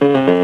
Mm-hmm.